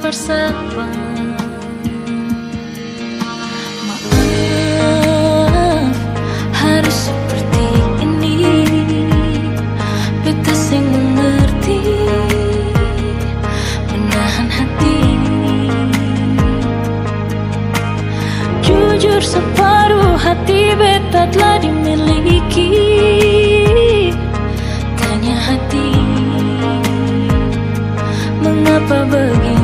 harus Maaf harus seperti ini. Beta sing mengerti. Menahan hati. Jujur separuh hati beta telah dimiliki. Tanya hati Mengapa begini